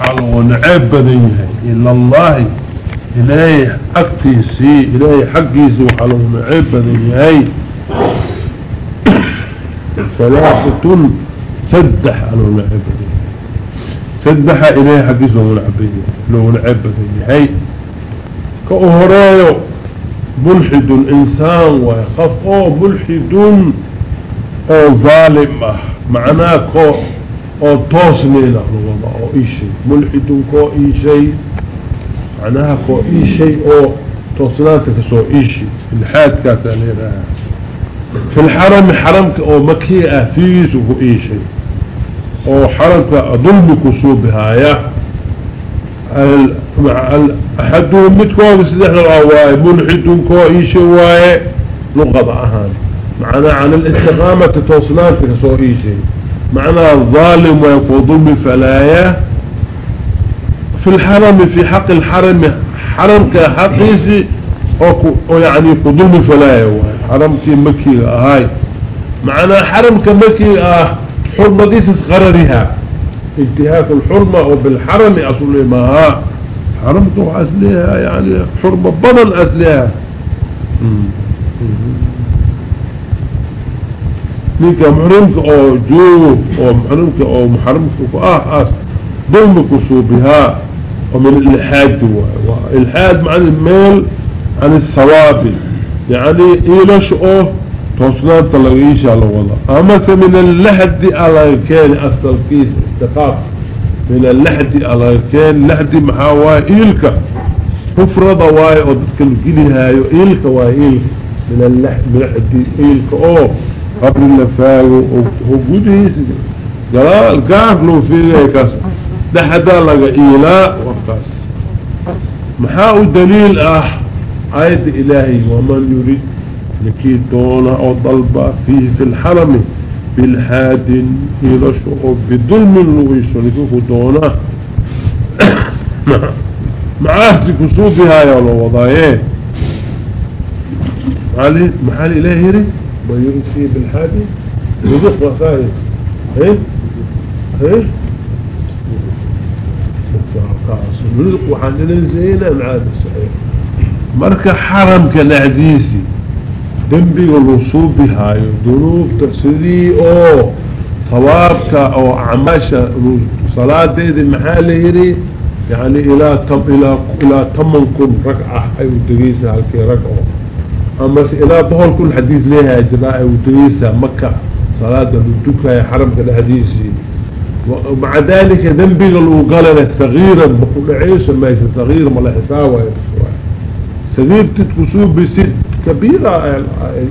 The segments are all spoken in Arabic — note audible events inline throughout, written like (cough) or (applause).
على نعيب بدنها إلا الله. إلهي حقتيسي إلهي حقيسي وحلو نعيب بدنها ثلاثة سدح. على نعيب بدنها سدح إلهي حقيسي وحلو نعيب بدنها كأهرايو ملحد الإنسان ويخف ملحد أو ظالم. معناه كو أو توسني له أو إي شيء. ملحد كو إي شيء معناها كو إي شيء أو توسناتك سو إي شيء. الحاد كاسالينا في الحرم حرمك أو مكيئة فيه سو إي شيء. أو حرمك أظلمك سو بهايا. أحدهم متكوه سدح الأواي؟ ملحد كو إيشي واي؟ لغض أهان. معنى عن الاستقامة توصلات كسو إيشي معنى الظالم ويقول ظلم فلايا في الحرم في حق الحرم حرم كحقيسي أو يعني قدوم فلايا حرم كي مكي هاي. معنى حرم كمكي آه حرمة ديس غررها انتهاك الحرمة وبالحرم أصل ما حرمته أسليها يعني حرمة بضل أسليها نيكا محرمك أو جو أو محرمك أو محرمك آه أس. ضمك صوبها ومن الإلحاد الإلحاد معنى الميل عن الثواب. يعني إيلاش أو توصلات تلغيش على وضع أما من اللحد على كان أصل كيس استقاف. من اللحد على كان لحد محاوى إيلك. كفر ضواي ودك الجلها إيلك وإيلك من اللحد من اللحد إيلك أو. قبل اللفاق وجوده جلال قاف له فيه كاس لحدا لغا إيلاء وقاس محاو دليل أه. آية إلهي ومن يريد لكي دون أو ضلبة فيه في الحرم بالحاد إلى بظلم لويسو لكي (coughs) معاه كسوبها يا الله وضعيه. محالي إلهي ري ما يريد فيه بالحاد يذق وصائل إيه؟ إيه؟ رزق وحننا زينا معاد الصحيح. مركا حرم كالعديسي دنبي والوصول بهاي ذنوب تسدي أو ثوابك أو اعماشا صلاة ديد المحال يري. يعني إلى تم إلى إلى تمن كن ركعة. اي ودريسة هالكي ركعة. أما إلى بهول كل حديث ليها اجراء ودريسة مكة صلاة الدكة حرم كالحديثي ومع ذلك ذنبي الوقال صغيرا بقول عيش ما يصير صغير ما لا حساوة صغير تتكسوه بست كبيرة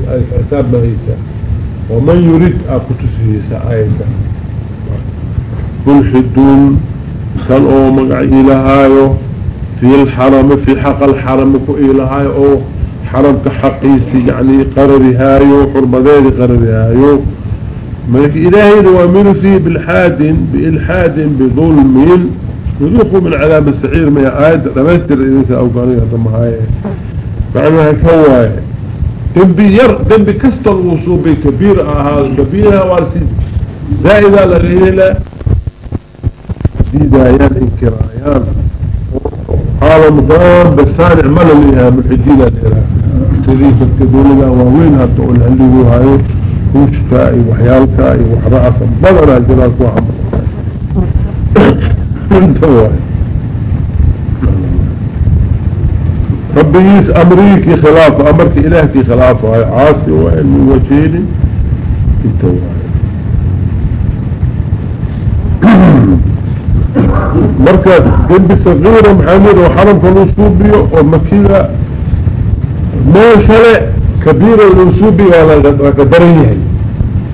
الحساب مهيسة ومن يريد أكتسه سآيسة ملحدون كان أو مقعي لهايو في الحرم في حق الحرم كو إلهاي أو حرم كحقيسي يعني قرري هايو حرمدين قرري هايو. ملك إلهي فيه بالحاد بإلحاد بظلم يذوقوا من عذاب السعير ما آيات رمستر إذنك أو قانية ضمهاي معناها كواي. دنبي ير دنبي كستر وصوبي كبير هذا كبيرها وارسيد زائدة لغيلة ديدايان إنكرايان. قال مضام بالثاني عمل لها من حجيلة لها تريد الكبيرة ووينها تقول اللي هو هاي وشكائي وحيالكائي وحراسة بضرها جلالك وعمل انت واي ربيس أمريكي خلافه أمرك إلهكي خلافه هاي عاصي وإن وجيني؟ انت واي مركز جنب صغيرة محمد وحرم فالوصوبية ومكيلة. موشلة كبيرة الوصوبية ولا قدرية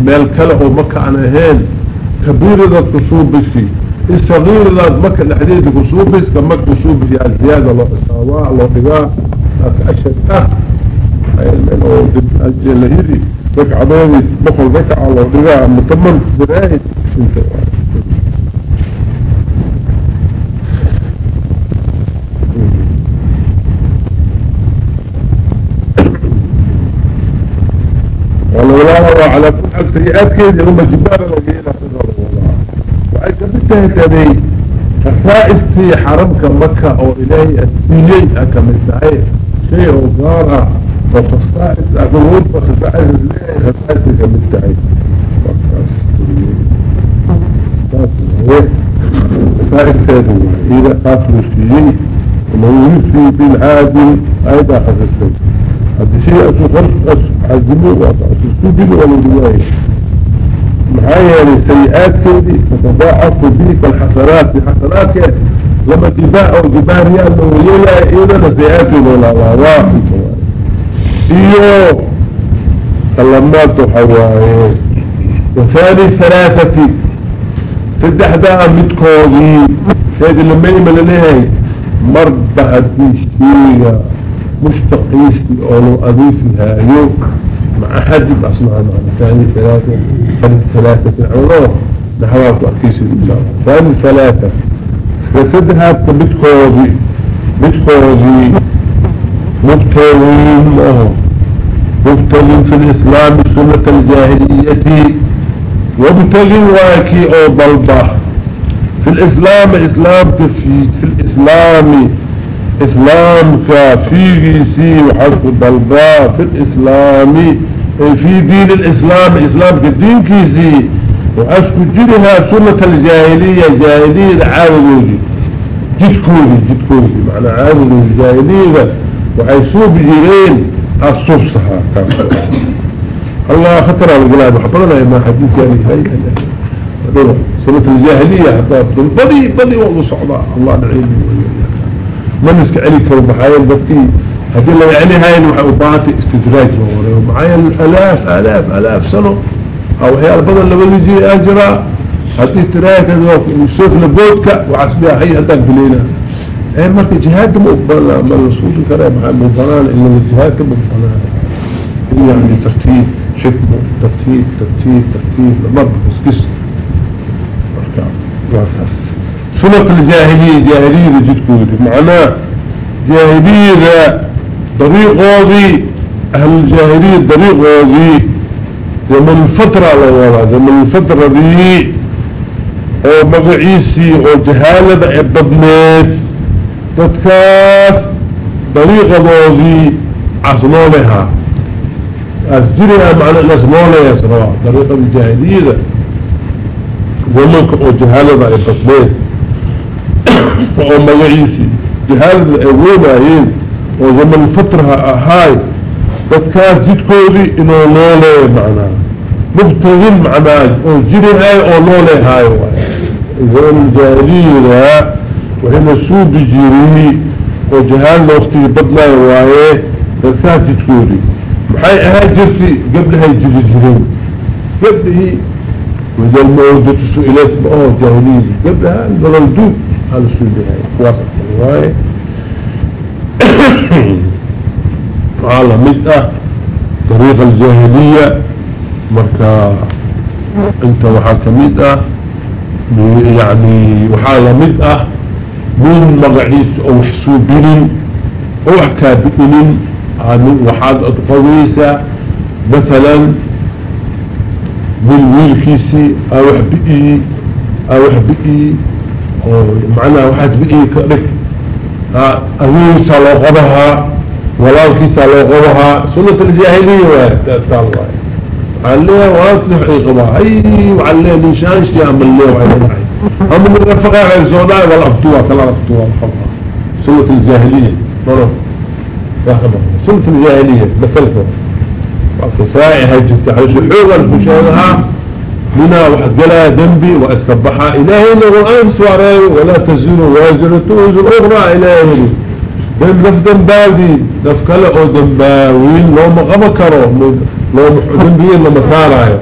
مال كلا ومكة عن هين. كبيرة ذات كصوبسي الصغير ذات مكة الحديث كصوبس كمك كصوبس يعني زيادة الله إساواء الله بقاء أشد أه الجلهيري ركع ضوي بخل ركع الله بقاء مطمن براهد انت والله على حال سيئات كده هم جبال وجينا في الله وعيك بنتهي كذي خصائصتي حرمك مكة أو الهي اتسيلي اكملتهي شيء وقارة وخصائص أقول خصائص الهي خصائص اكملتهي خصائص تادو اذا قاتل الشيء وموجود في بالعادل أيضا خصائصتي هذا شيء اسو عزمه واسو سبيل ولا رواية معايا لسيئات كذي تتضاعف بيك الحسنات بحسنات لما تباع أو تباع ريال ويلا إذا سيئات ولا واحد إيو كلمات حواي وثاني ثلاثة سدح دا متكوغي شيء لما يمل ليه مربع الديشتية مشتقيشتي أولو أضيفها يوم مع حد أصنع معنا ثاني ثلاثة ثاني ثلاثة العلوم نحوات أكيس الإنسان. ثاني ثلاثة. فسدها بتخوضي بتخوضي. مبتغين له. مبتغين في الإسلام سنة الجاهلية. ومبتغين واكي أو ضلبة في الإسلام إسلام تفيد. في الإسلام إسلام كافيه سي وحرف ضلبة في الإسلام في دين الإسلام إسلام كدين كيسي وأسكو جرها سنة الجاهلية جاهلية عاودوذي جدكوذي جدكوذي معنى عاودوذي الجاهلية وحيسو بجيرين الصفصها الله خطر على القلاب حطرنا ما حديث يعني هاي. سنة الجاهلية حتى بدي بدي والله صعبة. الله نعيني نسك عليك ومحايا بدكي هذه اللي يعني هاي وباتي استدراج ومعايا الالاف آلاف. آلاف سنة. أو هي البضل لما يجي اجرى هذه تراك وشوف لبوتك وعصبها هي هداك بلينا. إيه مركي جهاد مقبلة ما الرسول محمد ضلال إلا الجهاد مقبلة يعني ترتيب حكمة ترتيب ترتيب ترتيب. لمرة بس قصة. مركز سنة الجاهلية جاهلية جدكود معناه جاهلية طريقه أهل الجاهلية طريقه زمن الفترة لولا زمن الفترة دي أو مقعيسي أو جهالة ابدنيت تتكاث طريقة دي عصنولها أسجرها معنى الأسمولة يسروا طريقة الجاهلية زمنك أو جهالة ابدنيت وقوم مقعيسي جهاز اوهيب اهيب وزمن فترها اهاي بكاس جيت كوري انو لولي معنا. مبتغل معنا. أو جيري هاي أو لولي هاي. وزمن جاريرا وحين السود جيري وجهاز الوقتي بدنا يوايه بكاس جيت كوري محاي اهاي جرسي قبل هاي جيري جيري قبل هي. وزمن اوضت السؤالات بقوة جاريري قبل هاي. بلدوك nolol duug ala suubihay kuwaas waaye على مدة طريق الجاهلية. مركا. انت وحاك مدة يعني وحالة مدة من مقعيس أو حسوبين. أو حكابئين وحاد أتقويسة. مثلا من ويلكيسي أو حبئي أو حبئي معنى واحد بئي كأرك. أغيسة لغضها walaalkiisaa loo qabahaa sunat aljaahiliya waay عليه واضح عقبها أي وعليه نشان شيء عمل له وعليه هم من رفقا غير زودا ولا افتوا كلا افتوا الخبر. سنة الجاهلية. مرة. واخبر سنة الجاهلية. مثلكم. وفسائي هجت على شحوغا الفشاغها منا واحد قلا ذنبي واسكبحها الهي له انسواري ولا تزين وازنة وزن أخرى الهي بين نف دنباوي نف كلا أو دنباوين لو مقام كرو لو دنبيين لما سارايو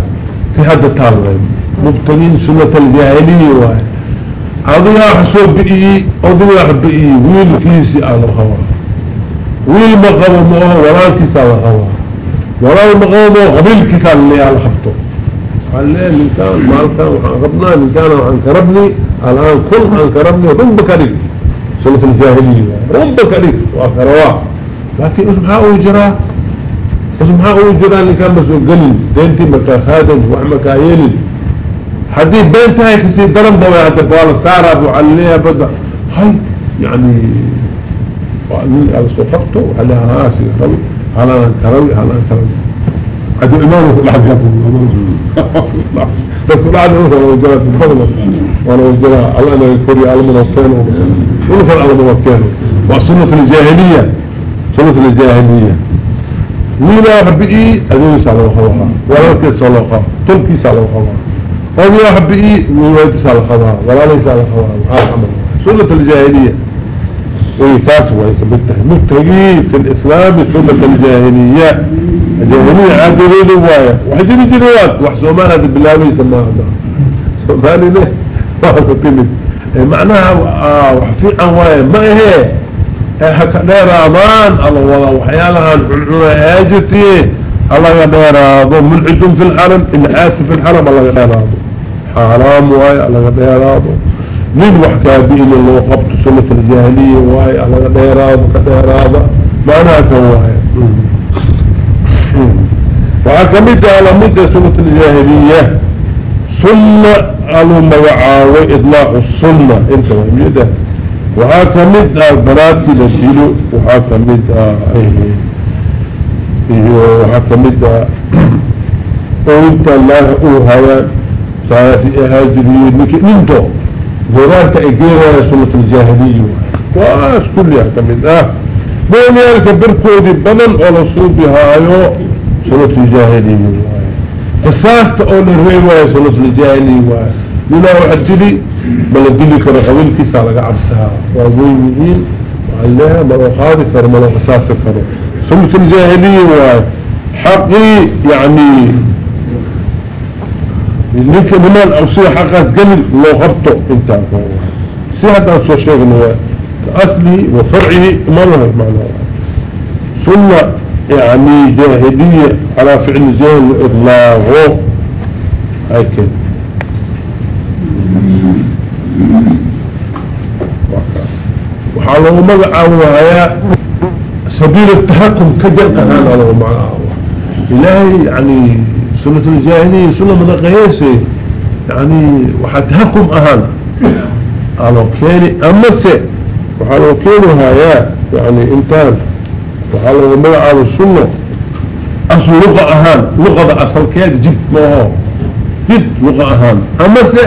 في هذا تالغين مبتنين سنة الجاهلية. واي اضياء حسوب بئي اضياء بئي. ويل كيسي على الخوا ويل موه ولا كيس على الخوا ولا مقام موه قبيل كيس اللي على خبطه. قال ليه؟ من كان مالكا وحان غبنا من كان وحان كربني الآن كل عن كربني وضم بكريك سنة الجاهلية ربك عليك وأخرواه. لكن اسمها أوجرا اسمها أوجرا اللي كان مسؤول قليل. دينتي مكا خادم وحمكا يلد هذه بنتها كسي درم دواء هذا قال سارة وعليها بدأ. هاي يعني على صفقته على هاسي كروي على كروي على كروي هذا إمامه في الحد يقول كل عاد مثلا وجلت بفضل وأنا وجلها على أنا الكوري على منوكينه ونفر على منوكينه وسنة الجاهلية. سنة الجاهلية. ولا ربئي أدوي على وخوها ولا كيس على وخوها تلكيس على وخوها ولا ربئي ويويتس على وخوها ولا ليس على وخوها سنة الجاهلية. ويكاس ويكبتها مبتغي في الإسلام سنة الجاهلية. الجاهلية عادلين وايا وحجري جنوات وحسومان هذا بالله يسمى سوماني ليه؟ (laughs) وحسوتني معناها وحفي عن وايا ما هي؟ هكا ديرادان الله والله وحيالها الحلحلة آجتي الله ديرادو ملحد في الحرم؟ الحاس في الحرم الله ديرادو حرام وايا الله ديرادو من وحكا بإن الله قبط سنة الجاهلية واي على ديراد كديراد معناها كواي وحكمت على مدة سنة الجاهلية. سنة قالوا موعاوي إطلاع السنة. إنت وميدة وحكمت البراتي لسيلو إيه وحكمت وانت الله أوهايا. ساسي اهاجرين نكي ننتو. جورانك اجيرا سنة الجاهلية. واس كلها كمد آه. بين يالك بركودي بدل ولا صوبها ايو سنة الجاهلية قصاصة اول الرئيوة سنة الجاهلية لنا واحد جلي بل الدلي كان قويل كيسا لك عبسها وابوين وعليها ملو خاضي كر ملو قصاصة كر سنة الجاهلية حقي يعني منك بمان أو سي حقاس قلل لو خبطه أنت. سي حتى انسو شيخنا أصلي وفرعي ما له معنى ثم يعني جاهدية على فعل زين اطلاغه هكذا. وحاله مقعه هيا سبيل التحكم كجن اهانا له معنى إلهي يعني سنة الجاهلية سنة من القياسة يعني وحتهكم أهل. على كيني أمسي. وحالو كينو هايا يعني إنتان. وحالو ملعب السنة أصل لغة أهان لغة أصل كيد جد ما هو؟ جد لغة أهان. أمسي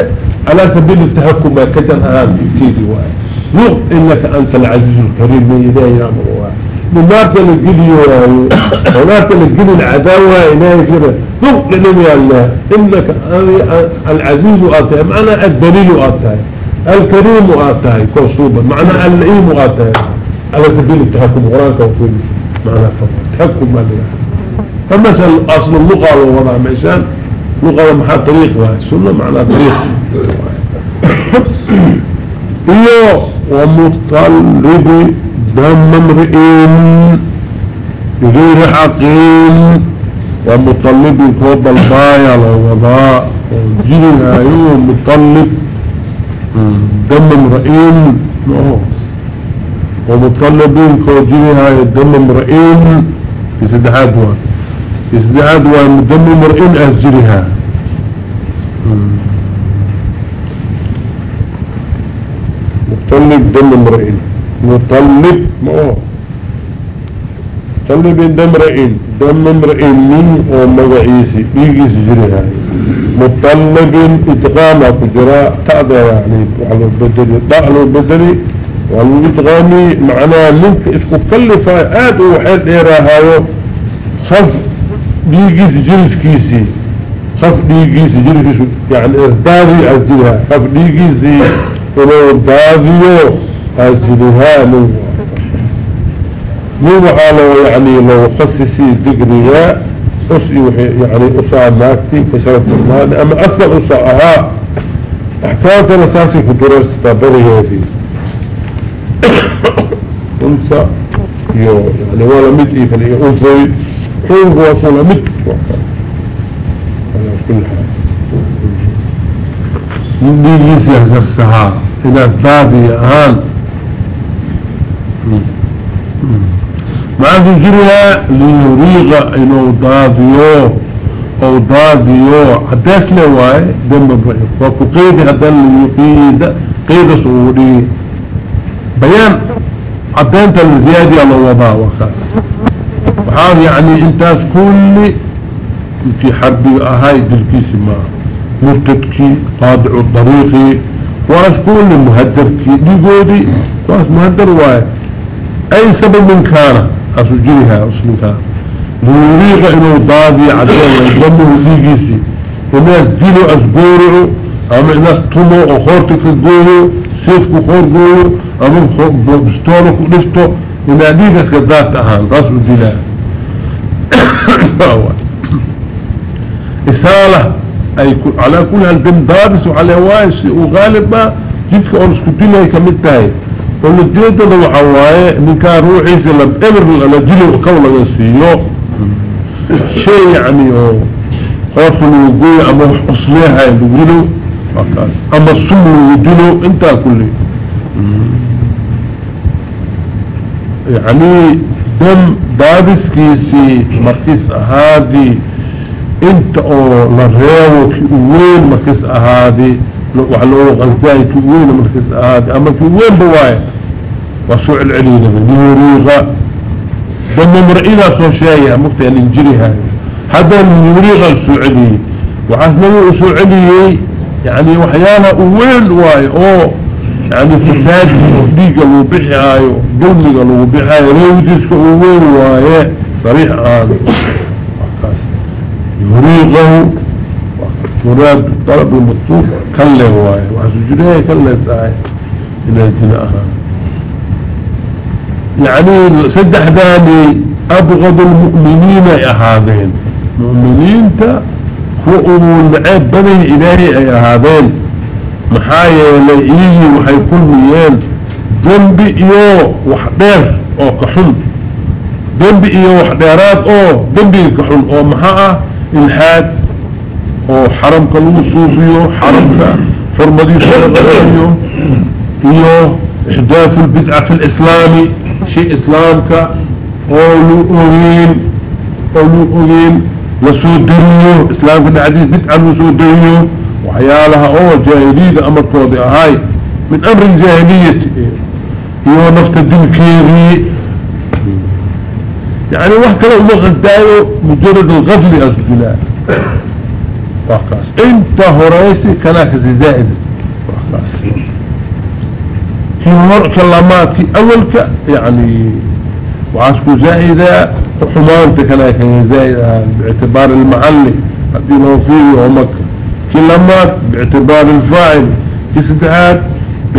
على سبيل التهكم كدن أهان كيدي واحد. لغ إنك أنت العزيز الكريم من إلهي يا الله لما تلقلي ولا تلقلي العداوة إلهي كده. ضغط لنمي الله إنك العزيز آتاه معنى الدليل آتاه الكريم آتاه كوصوبا معنى اللئيم آتاه على سبيل التحكم قرآن كوصوبا معنى التحكم ما لله فمثل أصل اللغة ووضع ميسان لغة محا طريق سنة معنى طريق إيوه ومطلب دم امرئين بغير حقين ومطلب كوب الباية الوضاء وجينا أيوه مطلب دم امرئين. ومطلبين كوجينها دم امرئين في سدحات وان في سدحات وان دم امرئين اهجرها مطلب دم امرئين. مطلب ما مطلب دم رئين دم امرئين من ومغعيسي بيجيس جريها مطلب اتقامة كجراء تأذى يعني على البدلي ضعلو البدلي والاتقامي معناه منك إسكو كلفة آد وحيد ايراهايو خف بيجيس جريس كيسي. خف بيجيس جريس يعني ازدادي ازدادها خف بيجيس ولو ازداديو أجلها لو. مو حاله يعني لو خصصي دقريا أسي يعني أسا ماكتي كشرف المال أما أصل أساها أحكام الأساسي في درس تابري هذه يو يعني ولا مدئي فلي أنثي حين هو ولا مد على كل حال. من دي يسيح زرسها إلى الثابي أهان ما ذكرها ليريغ إنه ضاديو أو ضاديو عداس لواي دم برئيس وكو قيد هذا اللي يقيد قيد صوري بيان عدانت الزيادة على الوضع وخاص. وحال يعني انت كل في حرب هاي دلكيس ما مرتدكي قادع الطريقي واس كل مهدركي دي قودي واس مهدر واي أي سبب من كان اسجلها اسمها ليريغ إنه ضادي عدين يضمه ديجيسي وناس دينو اسبورعو أما ناس طمو وخورتك الجوهو سيفكو خور جوهو اما بستولك ولستو إن ديك اسكدات اهان راسو دينا إسالة أي على كل هالبن دارس وعلى وايس وغالب ما جدك أرسكو دينا كمتاي ولديده ده وحوايه من كان روحي سلم أمر لجلو كولا يسيو شيء يعني قوت الوقوع أما اصليها يقولوا أما السم يدلو انت كله. يعني دم دابس كيسي مركز هذه انت أو لريو كيوين مركز هذه وحلو غزاي كيوين مركز هذه أما كيوين بواي؟ وسوء العليل من يريغ دم مرئينا سوشايا مقتل الانجري هذه هذا من يريغ السعودي وعثنوه سعودي يعني وحيانا وين واي؟ أو يعني فساد ديق لو بحيايو دولي لو ريوديسك وين واي صريح هذا يريغه مراد طلب المطلوب كله واي وعسجريه كله ساي إلى اجتناءها يعني سدح ذاني أبغض المؤمنين يا هذين. مؤمنين تا فؤموا العيب بني إلهي يا هذين. محايا لئيه وحيكون ذنبي إيو وحدير أو كحل ذنبي إيو وحديرات أو ذنبي كحل أو محاء الحاد أو حرم كلو صوفيو حرم فرمدي صوفيو إيو إحداث البدعة في الإسلام شيء إسلامك قولوا أغين قولوا أغين لسودريو إسلامك العديد بدعة لسودريو وحيالها أو جاهلية أمر كودي هاي من أمر الجاهلية هي نفط الدين كيري يعني واحد كلا أمغز دايو مجرد الغفل أسجلاء وقاس انت هريسي كلاك زائد. وقاس في مرء كلمات في أولك يعني وعاسكو زائدة وحمانتك لكن زائدة باعتبار المعلي هذه نوفيه ومكة كلمات باعتبار الفاعل. كسدهات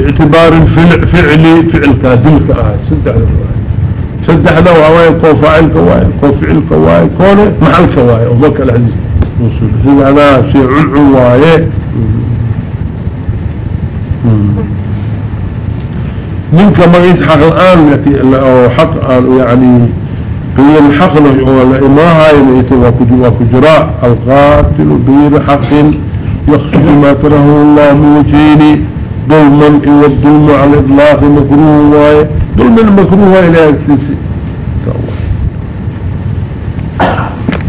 باعتبار الفعل فعلي فعل كادلك آه سدح سدح له هواي كو فاعل كواي كو فعل كواي كونه محل كواي ومكة الحديث. وصول هذا شيء علعو وايه منك ما يسحق الآن أو حق يعني قيل الحق له ما هاي وكجراء. القاتل غير حق يخصد ما تره الله من وجهين ظلما والظلم على الإطلاق مكروه واي ظلما مكروه إلى اكتسي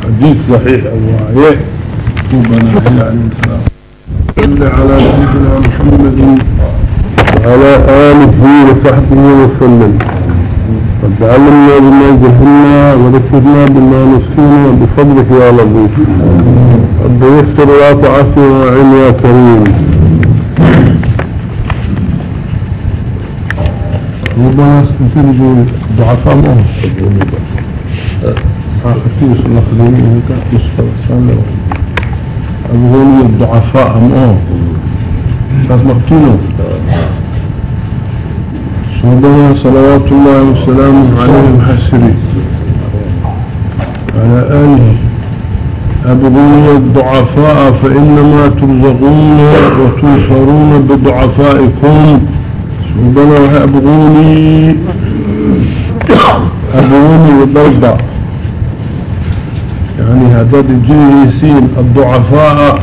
حديث صحيح واي ربنا إلى عليه السلام صل على سيدنا محمد وعلى آله وصحبه وسلم. رب علمنا بما جهلنا وذكرنا بما نسكينا بفضلك يا لطيف رب يسر لا تعسر وعين يا كريم. ربنا استنتج ضعفاء الله آخرتي صلى الله عليه. وسلم أبغوني الضعفاء أمه كاس مقتوله صلى صلوات الله وسلامه عليه. محسرين على آله أبغوني الضعفاء فإنما ترزقون وتنصرون بضعفائكم. سبحانه أبغوني أبغوني الضربة يعني هذا الجنسين الضعفاء.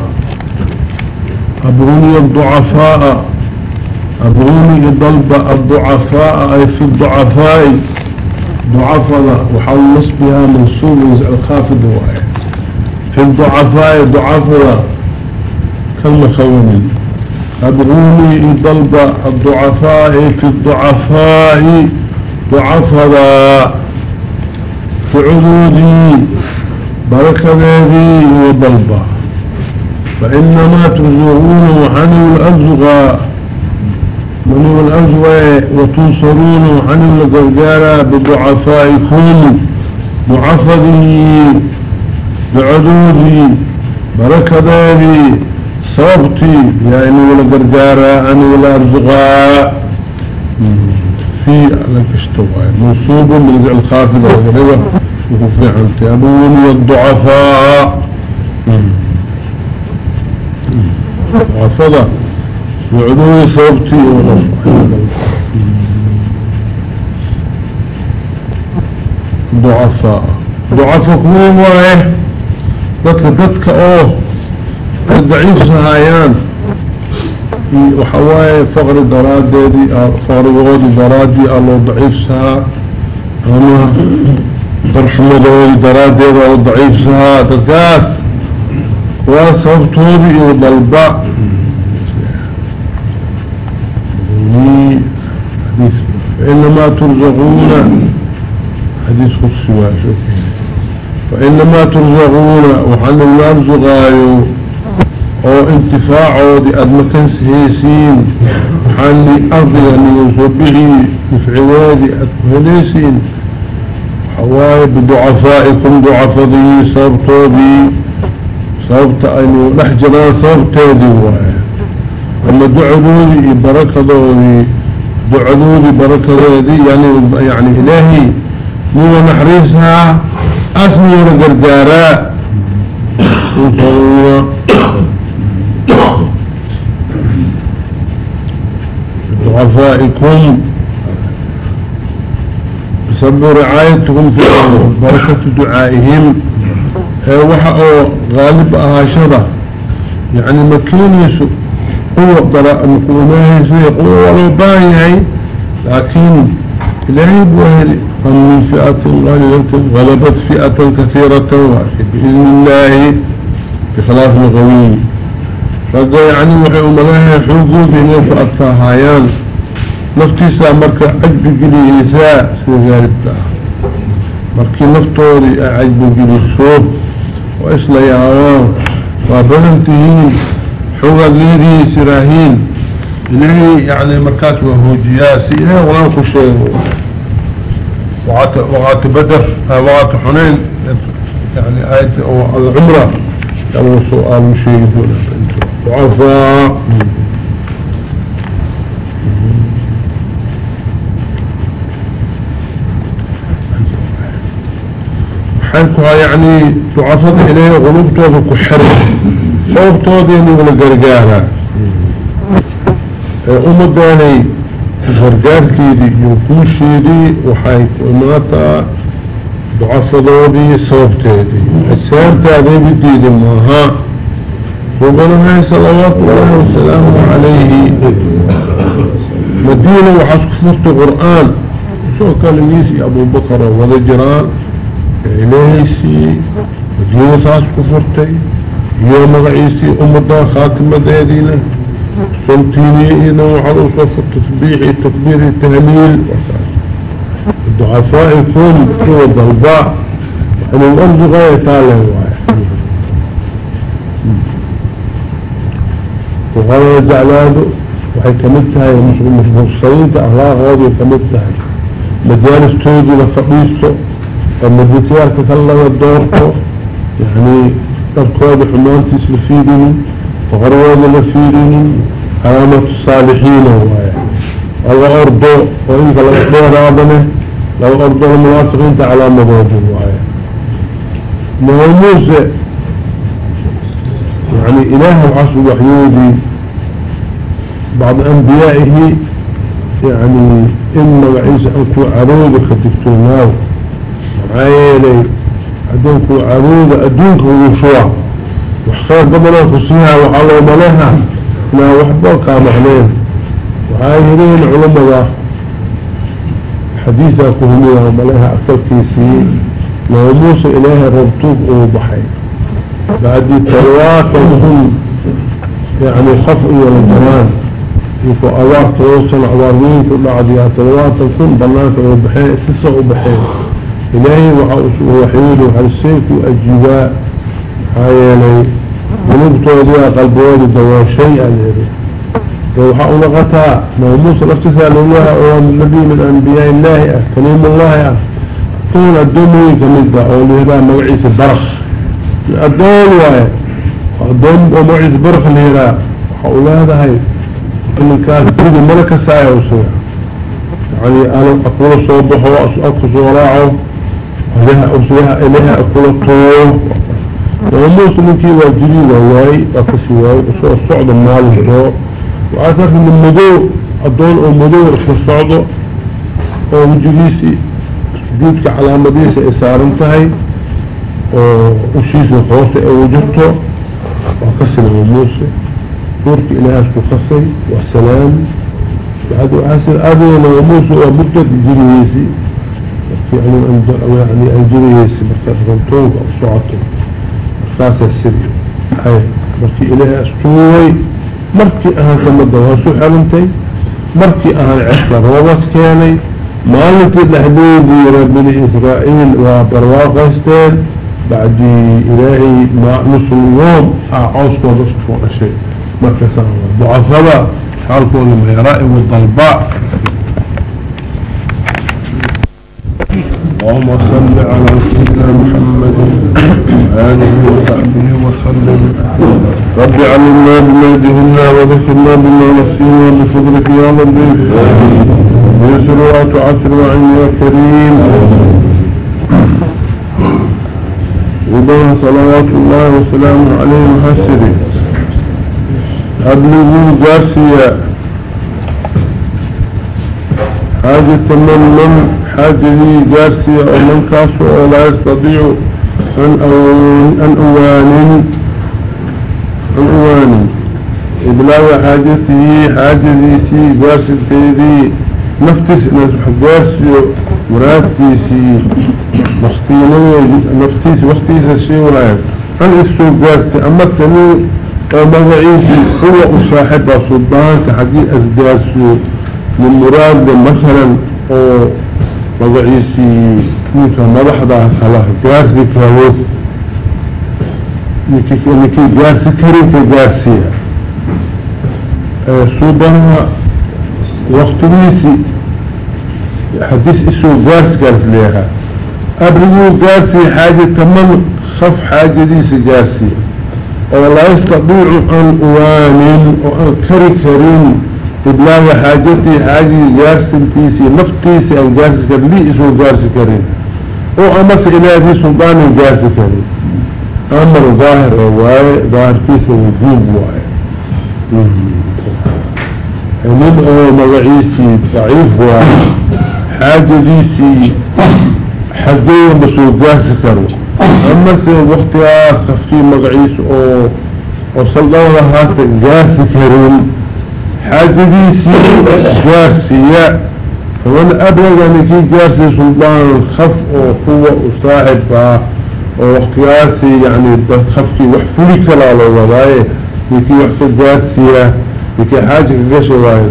أبغوني الضعفاء. أبغوني ضلب الضعفاء. أي في الضعفاء. ضعفاء. وحول نصبها منصوب الخافض واحد في الضعفاء ضعفاء. كالمخونين أدعوني ضلب الضعفاء في الضعفاء ضعفاء. في عدودي بركة ذي وضلبة فإنما ترزقون وحنوا الأرزقاء منوا الأرزقاء وتنصرون وحنوا القرقارة بضعفائكم. ضعفدي بعدودي بركة ذي صابتي يعني ولا قرقارة أنا ولا أرزقاء في لك اشتوى منصوب من ذي الخافضة وغيره وفي عنتي أبوني والضعفاء ضعفضة وعدوي صابتي ولا ضعفاء. ضعفاء كمين وايه ذاتك ذاتك أوه. الضعيف سهايان وحواي فقر درادي فقر وغودي درادي الله ضعيف سها اما برحمة دوي درادي الله ضعيف سها تكاث وصبتوني وضلباء حديث فإنما ترزقون. حديث خصي واشوكي فإنما ترزقون وحن الله غايو أو انتفاعه دي ادمكن سهيسين حالي ارضي يعني وصبه مفعوادي ادمهليسين حواي بدعفائكم ضعفضي صبتو دي صبت انو نحجنا صبتو دي واي اما دعودي بركة دي دعودي بركة دي يعني يعني الهي مو نحريسها اسمي ورقرداراء وصوّا ضعفائكم بسبب رعايتكم في بركة دعائهم. وحقوا غالب أهاشرة يعني مكين يسو قوة ضراء مكوماه يسو قوة ورباهي لكن إلهي بوهلي فمن فئة الله غلبت فئة كثيرة بإذن الله بخلاف الغوي فقال يعني وحي أملاها حقوق إليه فأطاهايان نفتيسا مركا عجب قليسا سيغاربتا. مركي نفتوري عجب قليسو وإسلا يعوان وبلنتهين حقوق ليدي سراهين. إلهي يعني مركات وهوجياسي إلهي ولانكو شيء. وقات بدر. وقات حنين. يعني آية العمرة. كانوا سؤال شيء ضعفاء حالكها يعني تعفض إليه غلوبته كحرم صوبته ديني ولا قرقارة أمداني قرقار كيدي يكون شيدي وحيك وماتا ضعفضودي صوبته دي. السيارة دي بديد ماها. وقالوا صلوات الله وسلامه عليه. مدينة وحسكفرت قرآن. شو كان يسي أبو بكر وذجران إليسي مدينة حسكفرتي يوم رئيسي أمدا خاتمة ديدينا سلطيني إنا وحضر صف التسبيح التكبير التهليل الضعفاء يكون هو الضرباء يعني الأرض غاية تعالى وغاية جعلاده وحي كمدتها المصرين أخلاق غاية كمدتها مجالس توجي لفقيسه المدتيار تكلم الدورته يعني تركوه حمانتي سلفيدني وغروه لفيدني علامة الصالحين الله أرضه وإنك لأخبار هذا لو أرضه المنافقين علامة موجود وهي ما هو. موسى يعني إله العصر وحيودي بعض أنبيائه يعني إما وعيسى أنكو عروض maxaa yeelay addoonku cadowda adduunka ugu shuwa waxkaa gobolo kusiiha waxaa loo maleha inaa waxba kaamaxneen waxay hireen culammada xadiidaa ku humida maleha asalkiisii laba muuse ilaahay rabtuug uu baxay. Bacdi talwaatahum yani xaf iyo la daraan iko abaar todobasano ku dhacdiyaa toddobaatan kun banaanka oo baxeen si u baxeen إلهي وحيد وحلسيك وأجيباء هاي لي ونبتو ديها قلبوالي دوا شيئا لذي وحا أولغتا موموس الافتسال الله هو النبي من أنبياء الله كليم الله طول الدنيا كمدة أولي هذا موعيث برخ. الدول واحد الدول وموعيث برخ لهذا وحا هاي. إن كان تريد الملكة سايا وسيا يعني أنا أقول صوبه وأقص وراعه إليها أوسيها إليها أقول الطول وموس منكي واجري وواي وكسي واي وصوى الصعد المال الهدو وأثر من المدو الدول المدو رخص الصعد ومجليسي جودك على مديسة إسارنتهي وشيسي خوصي أو وجدته وكسي الموسي دورك إلهاش كخصي والسلام بعد عاسر أبينا وموسى ومدة الجريسي يعني يعني الجريسي مركز رمتوك أو صعته مركز السري هاي مركي إلهي أستوي مركي أهان سمد واسو حالنتي مركي أهان عشر روبس كاني مالتي الحديدي رب إسرائيل وبرواقستين بعد إلهي ما نص اليوم أعوصكم رسفون الشيء مركزا ضعفاء حالكم المهراء والضلباء اللهم صل على سيدنا محمد آله وصحبه وسلم. رب علمنا بما جهلنا وذكرنا بما نسينا بفضلك يا ربي ويسر وتعسر وعين يا كريم. ربنا صلوات الله وسلامه عليه محسرين أبلغوا جاسية حاجة من من حاجة جاسية ومن كاسو لا يستطيع أن أن أوان أن أوان إبلاغ حاجتي جاسيتي نفتس نسبح جاسية مراتيسي مختيني نفتيس مختيس الشيء ولا أن السوق جاسي أما الثاني ومغعيسي هو صاحب صدانك حقي أسداسو من مراد مثلا مغعيسي نيكا مضحضة صلاح جاسي كاوث نكي جاسي كريم جاسي صدانها وقتنيسي حديث اسو جاس قالت ليها أبريو جاسي حاجة تمام خف حاجة ديسي جاسي ولا يستطيع أن أوانين وأن كري كريم إبلاغ حاجتي حاجي جارسن تيسي نفتيسي أن جارس كريم اسمه جارس كريم وأمس إلهي سلطان جارس كريم أمر ظاهر رواية ظاهر كيس وجوب واي من أو مغعيسي ضعيف واي حاجة ديسي حدين بسو جارس كريم أما سي وقتها خفتي مقعيس أو وصلنا لها جاسي كريم حاجديسي جاسية فمن أبلغ أنكي جاسي سلطان خف وقوة وصاحب وقتياسي يعني خفتي وحفلي كلا لوضاي لكي وحفل جاسية لكي حاجة قشواي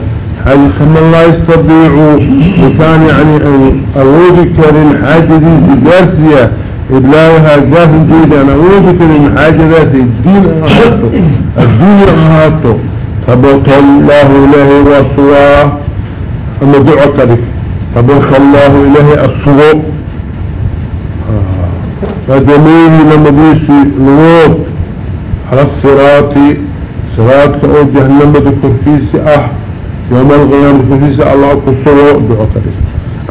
حاجة كما لا يستطيعوا وكان يعني أولي كريم حاجة ديسي جاسية إبلاغها جاف جيدا من حاجة ذات الدين أهاته الدين أهاته تبوك الله إلهي والصواة أما دعوك لك تبوك الله إلهي الصواة فدميه لما بيسي نوض على الصراط. صراط أو جهنم بكرفيسي أح يوم الغيام بكرفيسي الله كالصواة دعوك لك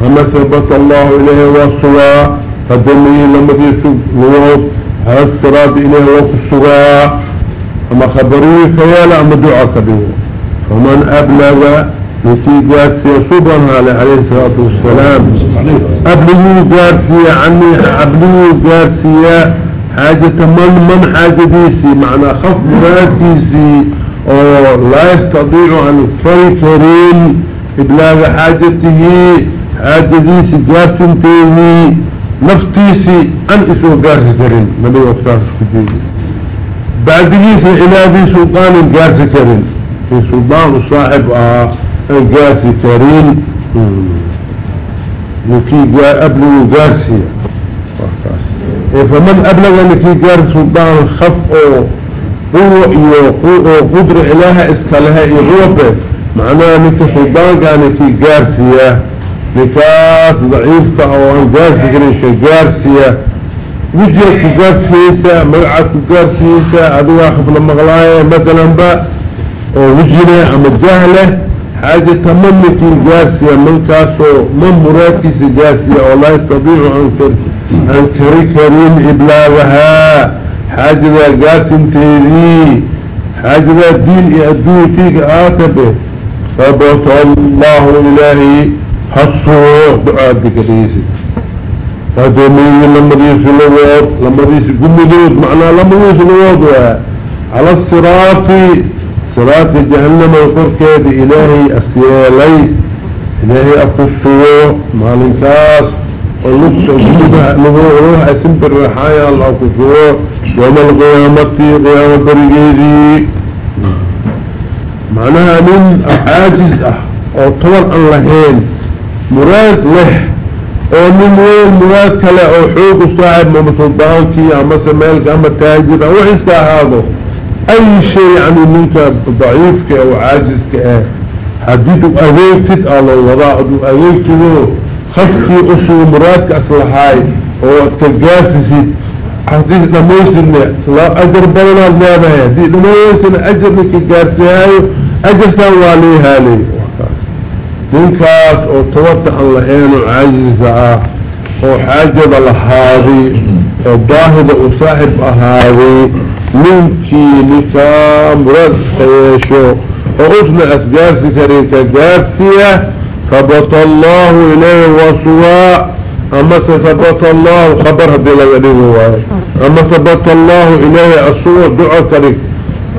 أما ثبت الله إلهي والصواة فدمي لما يسوق نوض هذا الصراط إليه وقت أما خبروه خيالا أما دعا كبير فمن يكي جارسي سبحانه عليه الصلاة والسلام. أبلغوا جارسي عني أبلغوا جارسي حاجة من من حاجة ديسي. معنى خف مراتيسي أو لا يستطيع أن كريم إبلاغ حاجته. حاجة ديسي جارسنتيني نفتيسي أن إسو قارس كريم نبي وقتاس كتير بعد جيسا إلى ذي سلطان قاسي كريم. في سلطان صاحب آه قاسي كريم. لكي أبلغ قاسي إيه، فمن أبلغ لكي قاسي سلطان خف قوة قدر إله إسكالها إغوبة معناه نكي سلطان كان كي قاسية نكاس ضعيفة أو قاسي كريم كقاسية وجهك كقاسيسة ملعك كقاسيسة أدوها خفل مغلاية مثلا با وجهنا أما جهلة حاجة تمني في قاسية من كاسو من مراتي قاسية ولا يستطيع أن كري كريم إبلاغها حاجة قاسم تيري حاجة دين يأدوه فيك آتبه فبط الله إلهي حصوه دعاء بكريسي فدومي لما ديس الوضع لما ديس قمدود معنى لما ديس الوضع على الصراط صراط جهنم وقركاد إلهي أسيالي إلهي أقصوه مالنكاس ولقت أجيبها نروح أسنب الرحايا الله أقصوه يوم القيامة قيامة بريجيدي. معناها من عاجز أو طول اللهين مراد له. oo nin weyn nimaa kale oo xoog u saaxib ama suldaanki amase meelka ama taajir ama wax iska ahaado. Ay shay yani ninka daciifka oo caajiska ah haddii u adeegtid aloo wadaa aduu adeegtido khafkii usuu muraadka aslahaay oo ad ka gaasisid haddii dhamaysidna la ajar badanaad leedahay. Hadii dhamaysin ajarna ka gaarsiyaayo ajartaan waa leehaaley caajiska ah oo xaajada lahaaday oo baahida u saaxib ahaaday ninkii ninkaa muraad iska yeesho oo usna asgaarsi karin ka gaarsiya habata allahu ilayhi wasugaa amase habata allahu khabar haddii laga dhigo waayo ama habata allahu ilayhi asuga duco karig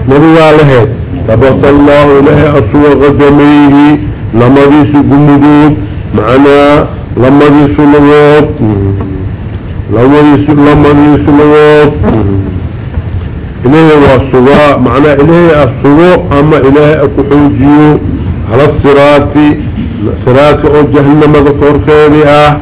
nabigaa lahayd habata allahu ilayhi asuga qadamayhi لمديس قمدود معنا لمديس لغوط لمديس لمديس لغوط إليه والصغاء معنى إليه الصغاء أما إليه أكحوجيو على الصراط صراط أو جهنم ذكر خيرها.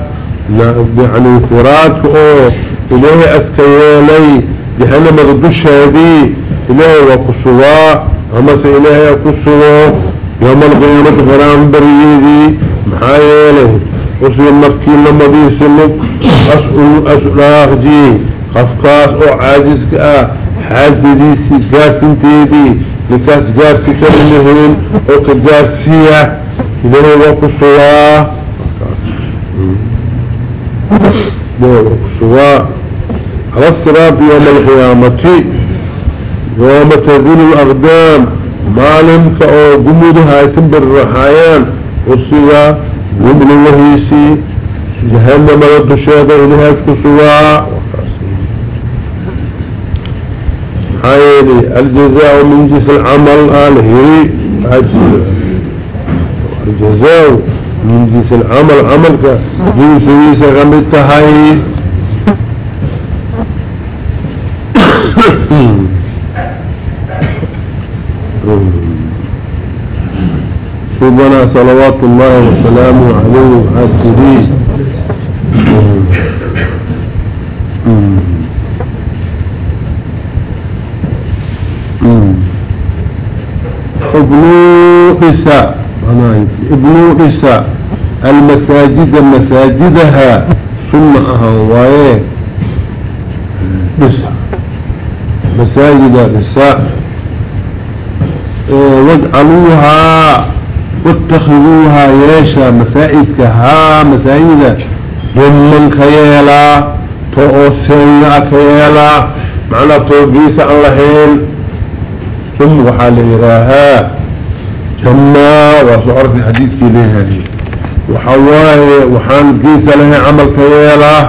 يعني صراط أو إليه أسكيالي جهنم ذدش هذه إليه وكسواء أما سإليه أكسواء يوم القيامة غرام بريدي محايلة. وصي المكي لما بيسلك أسأل أسأل أخجي. خفقاس أو عاجز كأ. حاجديسي قاس انتيدي. لكاس قاسي كرمهين أو كقاسية إذا هو قصوا قصوا على الصراط يوم القيامة. يوم تذل الأقدام. مالك أو جمود هاي سمبر رحايان وصيغا جمود الوهيسي جهنم مرد الشيطة انها اتكسوا حيني الجزاء من جس العمل الهري الجزاء من جس العمل عملك جنس ويسا غمت هاي سيدنا صلوات الله وسلامه عليه وعبده ابنو إساء ابنو إساء المساجد مساجدها ثم أهوايه بس مساجد إساء واجعلوها واتخذوها ياشا مسائدك ها مسائدة يمن كيالا تؤسينا كيالا معنى توقيس اللهين ثم وحال إراها جمع وسعرت الحديث كليها وحواي وحان قيس لها عمل كيالا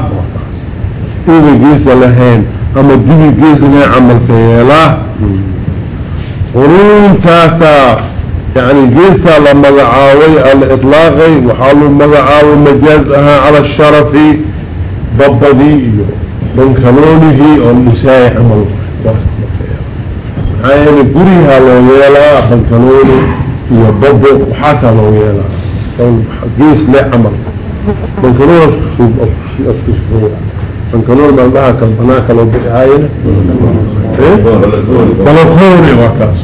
إذا قيس لهين أما الدنيا قيس لها عمل كيالا قرون تاسا يعني جيسا لمدعاوي الإطلاقي وحالو مدعاوي مجازها على الشرف ببضي من كنونه والنساء عمل حيالي قريها لو يلا بنكنوني iyo babo waxaasaa loo yeelaa gees le camal bankanuun bankanuun maldaha kan banaanka loo bixihaayena balakooni waa kaas.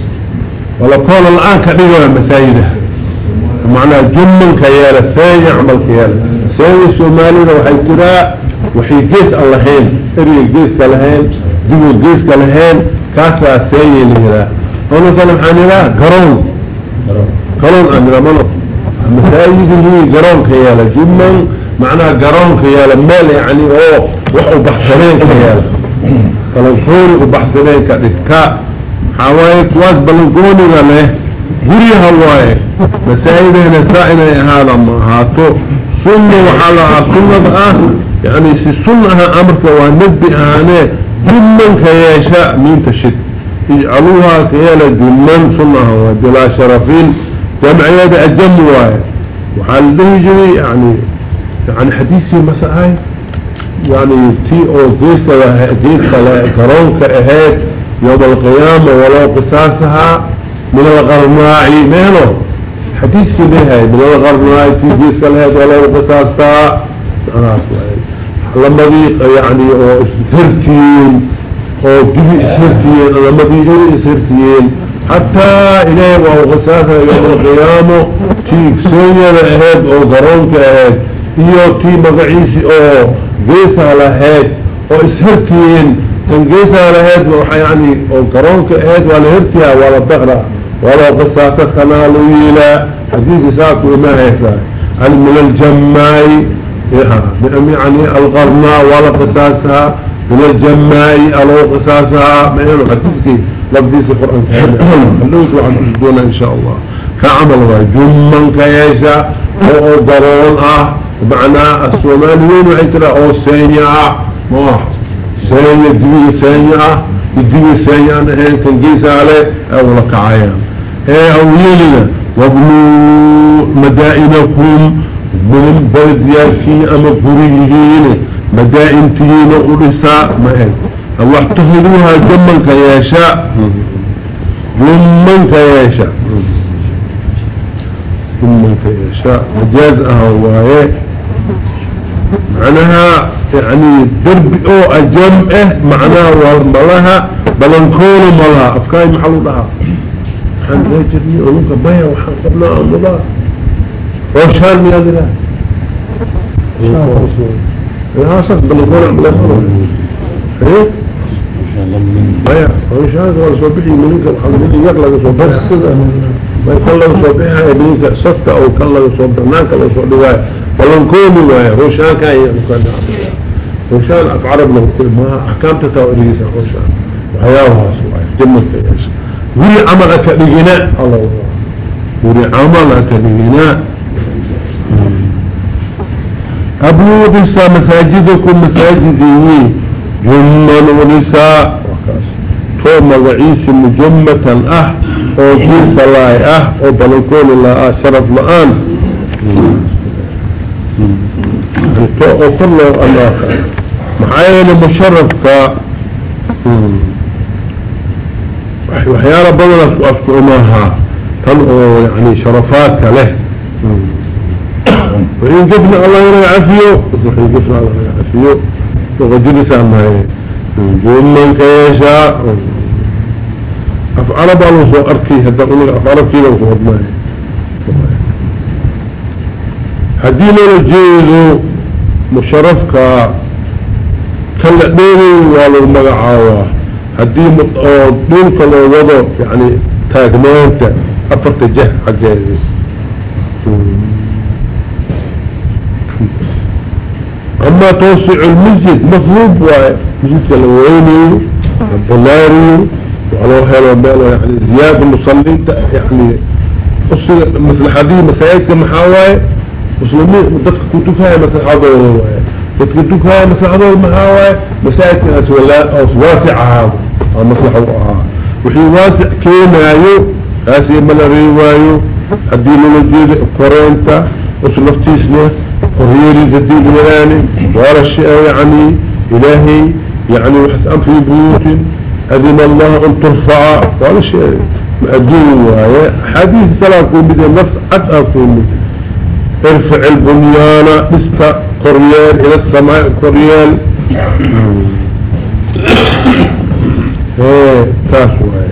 Balakoona la'aan ka dhigaya masaajidaha macnaha jummanka yeela seenya camalka yeela. Seenya soomaalida waxay tiraa waxay gees aan lahayn eriga geeska lahayn digo geeska lahayn kaasaa seenya la yiraa ona kale maxaan ihaa garoon. Garoon aan ihaa mano masaajidihii garoonka yeela jumman macnaha garoonka yeela meel yani oo wax ubaxsaneenka yeela. balankooni ubaxsaneenka فلو حول وبحث ليك اذكاء حوايت واس بلغوني لليه هري هواي مسايدة نسائنة اهالا ما هاتو. سنة وحالة سنة آه يعني سي سنة ها امرك وانبئانه جمن كياشاء مين تشد. اجعلوها كيالة جمن سنة هوا شرفين. جمعية دا اجمواي وحال ده يعني. يعني حديثي مساء dhihi jiray yani yani xadiiskii masahay yani tii oo geesta geesta garoonka ahayd yowma alqiyaama walow qisaasahaa min alqarnaaci meelo xadiiskii leeyahay min alqarnaaci tii geeska lahayd walow qisaastaa macnahaas waaye lamadii yani oo ishirkiyeen oo dibi ishirkiyeen lamadii eri ishirkiyeen حتى إليه وقصاصة يوم القيامة تي سينيا أهد أو قرونك أهد إيو تي مقعيسي أو قيسة لهد أو إسهرتين تنقيسة لهد يعني أو قرونك أهد ولا هرتيا ولا بغرة ولا قصاصة كنالو إلى حديث ساكو ما هيسا. من الجماي يعني القرناء ولا قصاصها من الجماء ألو قصاصها ما يلو حديثك لفظيس القرآن خلوك وعن أسدونا إن شاء الله. كعمل جمّا كيشا أو ضرون أه. بمعنى الصوماليين وعيتنا أو سينيا موح سينيا دبي سينيا الدبي سينيا نهين كان قيس عليه أو لك عيان. إيه أو يلنا وابنوا مدائنكم من بلد يالكي أما قريهين مدائن تيين ما هيك. الله تخذوها جمّا كياشاء جمّا كياشاء جمّا كياشاء مجاز أهواء معناها يعني درب أو اجمعه معناها والملها بلنكون ملها افكاي محلو لها. حان ريجرني اولوك بايا وحان قبنا امضا وشان من هذا لا أساس بلنكون بلنكون إيه؟ maya hawshaas waa lasoo bixi mininka waxaa yar laga soo bixi may kan laga soo bixayo mininka safka oo kan laga soo قالون كومي واي روشان كان يقول نعم روشان أفعرب له ما أحكام تتاوريسا روشان وحياه واسو واي جمت بيس وري عملك لغناء الله الله وري عملك لغناء أبو بسا مساجدكم مساجدي جمّن ونساء ثم وعيس مجمّة أح وفي صلاة أح وبلقون الله شرف مآن كله الله محايا مشرف كا وحيا ربنا أسكو اماها تنقو يعني شرفات له. وإن قفنا الله يرعفيه وإن قفنا الله يرعفيه وقدر سامعي جمّا كيشا. أفعل بالو سو أركي قلنا أفعل كيلو سو أدمائي هدي لنا جيدو مشرفك. كلا ديني والو مقعاوة هدي دولك لو وضو يعني تاقنانت أفرت جه حقيقي أما توسع المسجد مفروض مسجد الويني الضلاري وعلى هلا ماله يعني زيادة المصلين يعني أصل مثل حديث مساجد محاوي مسلمين هذا ودك فيها مثل هذا المحاوي مساجد ناس ولا واسعة هذا. مصلحة وحي واسع كيما يو هاسي ملا ريوايو هدي لنا كورنتا وصلفتيسنا قريري جديد ولاني ولا الشيء يعني إلهي. يعني وحس أم في بيوت. أذن الله أن ترفع. ولا شيء مأدين وهي حديث ثلاثة بدي نص عد أكون ارفع البنيان نسبة قريال إلى السماء قريال إيه تاسوه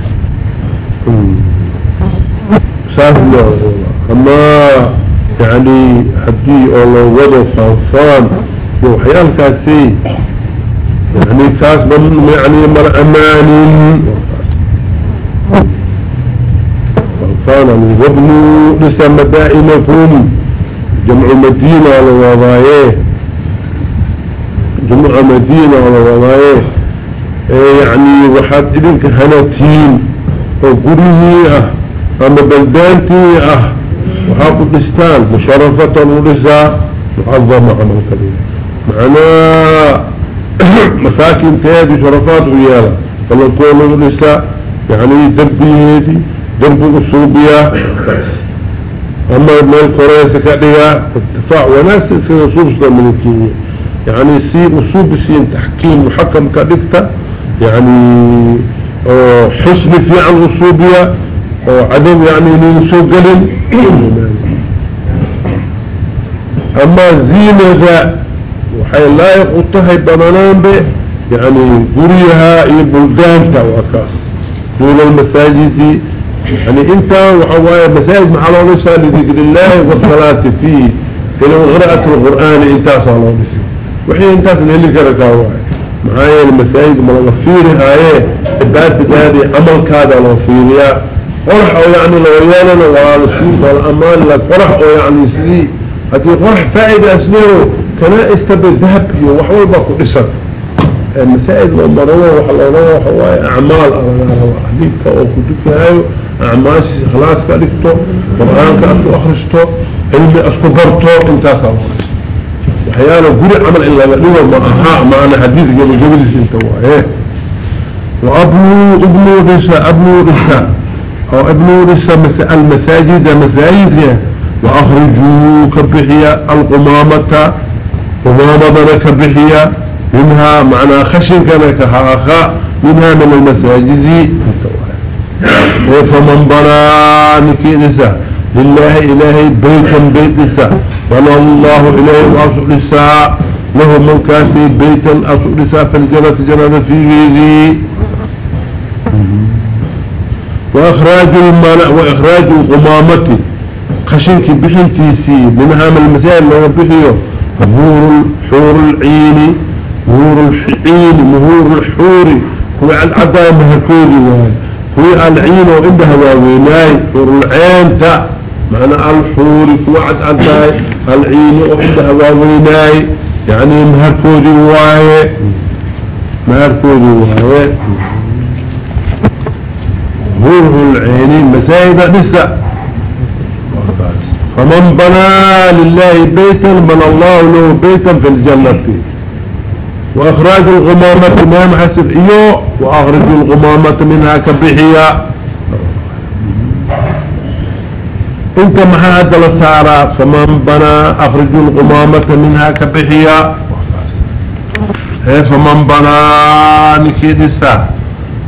سهل أما يعني حدي الله وضع صنفان يوحيان كاسي. يعني كاس من يعني مر أمان صنفان وابنوا لسا مدائنكم جمع مدينة على وضعية. جمع مدينة على وضعية. إيه يعني وحد إذنك هنتين وقرية. أما بلدانتي أه وحاكو دستان مشرفة ولسا معظمة عمل كبير معنا (coughs) مساكن تهدي شرفات ويالا. كونوا لسا يعني دربي هدي درب أصوبيا أما ما الكوريسة كأدية ارتفاع وناس سيصوبة من الكيمياء يعني سي أصوب سين تحكيم محكم كأدكتا يعني حسن في عن أصوبيا وعدم يعني ننسو قلن أما زينة وحي لا يقطها بنانان به. يعني قريها يبلدانتا وأكاس. دون المساجد يعني انت وحوايا مساجد محلو نفسها لذكر الله والصلاة فيه. إلى غرأة القرآن انتاس على نفسه. وحي انتاس اللي كركاواي معايا المساجد ملغفيرها إيه عبادة هذه عمل كذا لغفيرها قرح أو يعني لو يالنا والسوق والأمان لك. قرح أو يعني سلي هذه قرح فائدة اسمه كنا استبد ذهب وحوال باكو إسر. المسائد والمروة وحلوة وحواي أعمال حديثك أو كتبك هاي اعمال خلاص كالكتو قرآنك اكو أخرجتو علمي اسكو برتو انتا صار وحيانا قري عمل إلا لأنه ما أها معنا حديث قبل قبل سنتوا إيه. وأبنو ابنو رسا أبنو رسا أو ابنوا لسا المساجد مساجد واخرجوا كبحية القمامة قمامة كبحية منها معنى خشن كان كهاخاء منها من المساجد. فمن بنى نكيدسا. لله إلهي بيتا بيتسا. بنى الله إلهي لسا. له من كاسي بيتا لسا. في الجنة جنة في غيري وإخراج الماء وإخراج الغمامة خشنك بحنتيسي منها من المسائل اللي بحيه مهور الحور العين. مهور الحين مهور الحور. هو العداء مهكوري. هو العين وعندها واويناي حور العين تا معنى الحور هو العداء ألعين وعندها واويناي. يعني مهكوري واي. مهكوري واي. نوره العينين نساء فمن بنى لله بيتا بنى الله له بيتا في الجنة. وإخراج الغمامة ما محسب إيو وأخرج الغمامة منها كبحية. انت محاد لسارة فمن بنى أخرج الغمامة منها كبحية. فمن بنى نكيد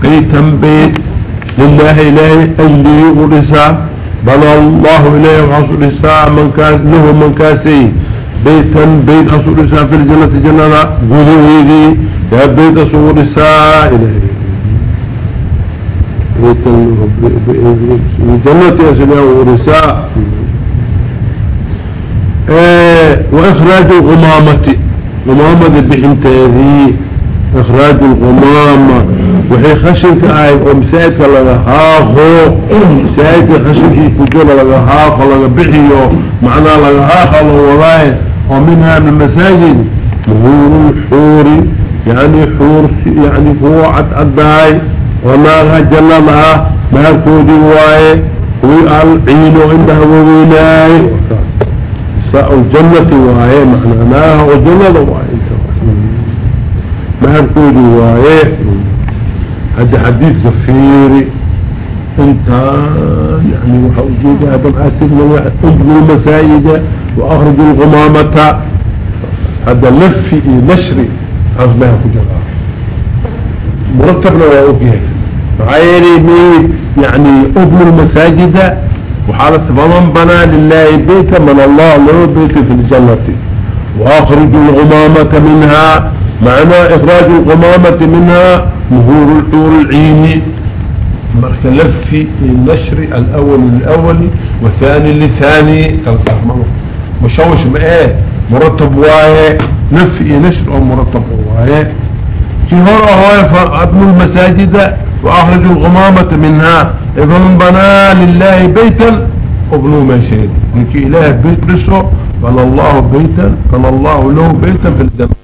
بيتا بيت. لله إلهي أجلي ورسا بل الله إليه وحصل رسا من كاس له من كاسي. بيتا بيت حصل رسا في الجنة جنة قذوهيدي يا بيت أصول رسا إلهي بيتا الجنة أسليه ورسا إيه وإخراج الغمامة. غمامة بحنت هذه إخراج الغمامة. وحي خشنك آي ومسايدك لغا هاخو. مسايدك خشنك كجول لغا هاخو لغا بحيو. معنى لغا هاخو لغا ومنها من المساجد ظهور الحور يعني حور يعني فوعة الداي وما جل لها ما كودي واي والعين عندها وويناي ساء الجنة واي معناها وجنة واي ما كودي واي هذا حديث غفيري انت يعني وحوجود هذا الاسد من ابن المسايد وأخرج الغمامة. هذا لفي نشري اغلاه كجراء مرتبنا وأوكيه عيري ميت يعني أبن المساجد. وحال فمن بنى لله بيتا من الله له بيت في الجنة. وأخرج الغمامة منها. معنى إخراج الغمامة منها مهور الحور العين. مركا لفي النشر الأول للأول والثاني للثاني مشوش ما إيه مرتب وايه نفي نشر أو مرتب وايه. في هرى هو فابن المساجد واخرج الغمامة منها. ابن بنى لله بيتا ابنوا ما شهد. انك إله بيت بسه بنى الله بيتا بنى الله له بيتا في الجنة.